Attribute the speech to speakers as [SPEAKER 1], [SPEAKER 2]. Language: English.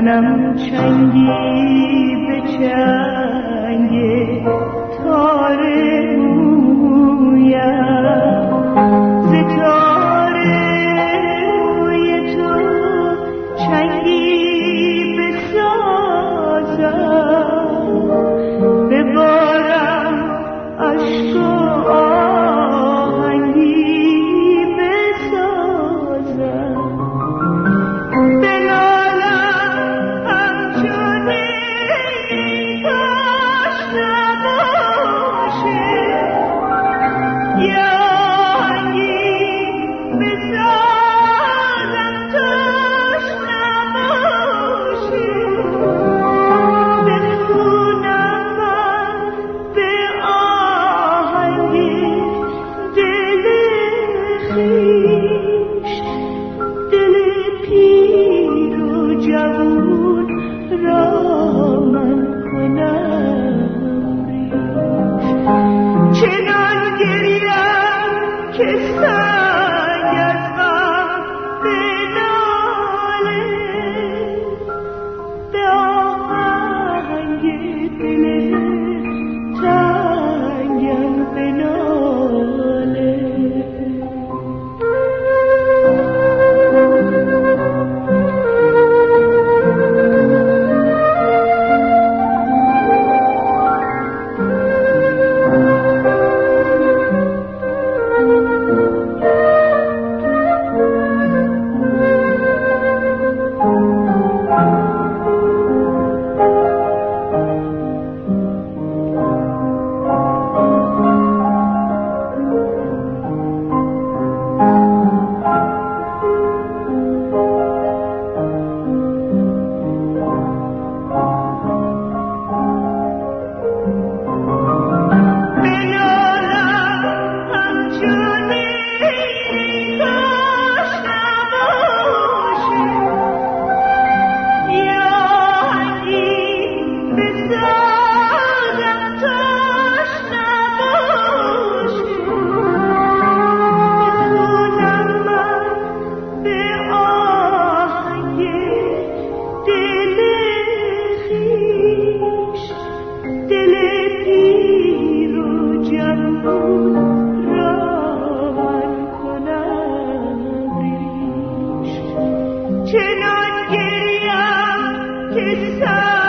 [SPEAKER 1] nắng tranh đi که